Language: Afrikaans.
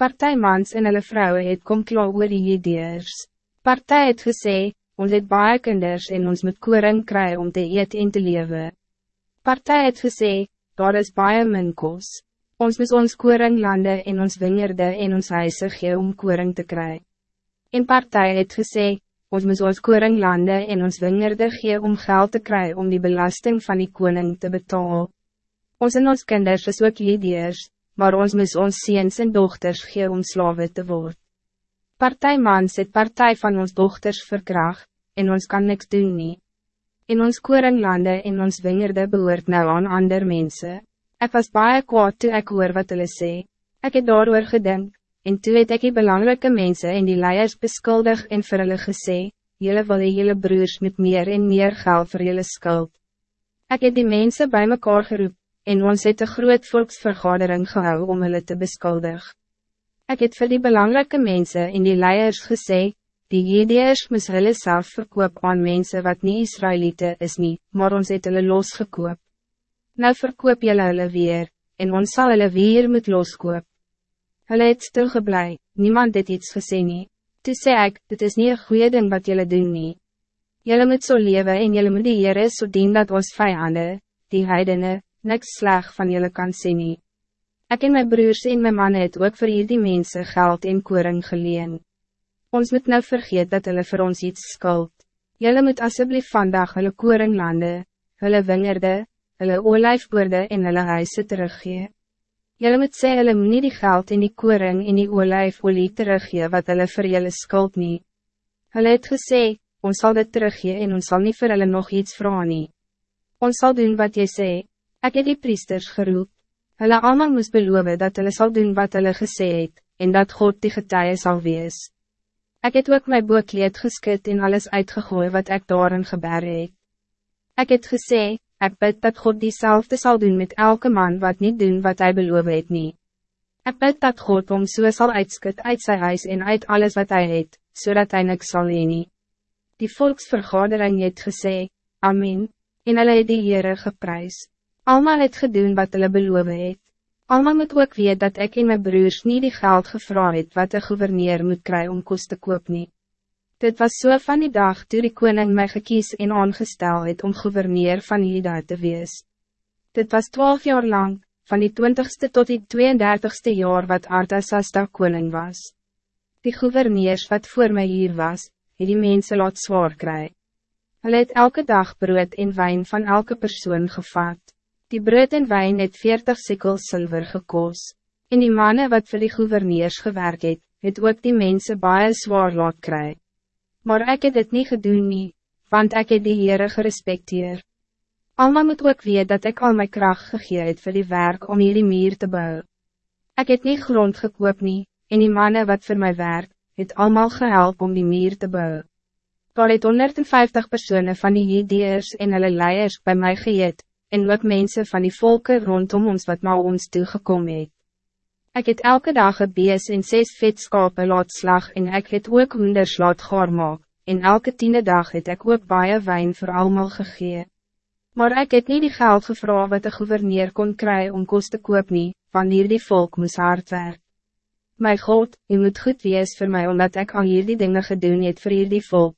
Partijmans en hulle vrouwen het kom kla oor die Jedeers. Partij het gesê, ons het baie kinders en ons moet koring kry om te eet en te leven. Partij het gesê, daar is baie min kos. Ons moet ons koring lande en ons wingerde en ons huise gee om koring te kry. En partij het gesê, ons moet ons koring lande en ons wingerde gee om geld te kry om die belasting van die koning te betalen. Ons en ons kinders is ook Jedeers, maar ons mis ons ziens en dochters gee om slawe te worden. Partijmans het partij van ons dochters verkracht, en ons kan niks doen nie. In ons koringlande en ons wingerde behoort nou aan ander mensen. Ik was baie kwaad toe ek hoor wat hulle sê. Ek het daar gedink, en toe het ek die belangrijke mensen en die leiers beskuldig en vir hulle gesê, Julle wil die hele broers met meer en meer geld voor jullie skuld. Ik heb die mensen bij mekaar geroep, en ons het een groot volksvergadering gehou om hulle te beskuldig. Ik het vir die belangrijke mensen in die leiers gesê, die Jedeers moes hulle self verkoop aan mensen wat niet Israëlieten is nie, maar ons het hulle losgekoop. Nou verkoop julle hulle weer, en ons sal hulle weer moet loskoop. Hulle het stilgeblij, niemand het iets gesê nie. Toe sê ek, dit is niet een goede ding wat jullie doen nie. Jullie moet zo so leven en jullie moet die Heere so dien dat ons vijanden, die heidenen, niks sleg van jullie kan sê nie. Ek en my broers en my man het ook vir hierdie mense geld en koring geleen. Ons moet nou vergeet dat hulle vir ons iets skuld. Jullie moet asseblief vandag hulle koring lande, hulle wingerde, hulle olijfboorde en hulle huise teruggee. Jullie moet sê hulle moet nie die geld en die koring en die olijfolie teruggee wat hulle vir jullie skuld nie. Hulle het gesê, ons zal dit teruggee en ons zal niet vir hulle nog iets vragen nie. Ons zal doen wat jy sê, Ik heb die priesters geroep. Hulle allemaal moest beloven dat hulle zal doen wat hulle gesê het, en dat God die getuie zal wees. Ik heb ook mijn boekleed geskit en alles uitgegooid wat ik daarin gebaar het. Ik heb gesê, ik bid dat God diezelfde zal doen met elke man wat niet doen wat hij beloven het niet. Ik bid dat God om so sal uitskit uit zijn huis en uit alles wat hij het, zodat hij niks zal nie. Die volksvergadering het gesê, Amen, en hulle het die Heere geprys. Alma het gedoen wat hulle beloof het. Alma moet ook weet dat ik en mijn broers niet die geld gevraagd het wat de gouverneur moet krijgen om kost te koop nie. Dit was zo so van die dag toe die koning my gekies en aangestel het om gouverneur van Juda te wees. Dit was twaalf jaar lang, van die twintigste tot die 32ste jaar wat Artasasta koning was. Die gouverneurs wat voor mij hier was, het die mense laat zwaar kry. Hulle het elke dag brood en wijn van elke persoon gevat. Die brood en wijn het 40 sikkel zilver gekos. En die mannen wat voor die gouverneurs gewerkt het, het ook die mensen baie zwaar laat kry. Maar ik het dit niet gedoen nie, want ik het die Heere gerespecteer. Alma moet ook weet dat ik al mijn kracht gegee het vir die werk om hierdie meer te bouwen. Ik het niet grond gekoop nie, en die mannen wat voor mij werk, het allemaal gehelp om die meer te bouwen. Daar het 150 personen van die Jedeers en hulle leiers bij mij geëet, en ook mensen van die volken rondom ons wat na ons toegekomen het. Ik het elke dag een bees en zes vetskapen laat slag en ik het ook honders laat gaar maak, en elke tiende dag het ik ook baie wijn voor allemaal gegee. Maar ik het niet die geld gevra wat de gouverneur kon krijgen om kost te koop nie, wanneer die volk moest hard werk. My God, u moet goed wees voor mij omdat ik al hierdie dingen gedoen het vir hierdie volk,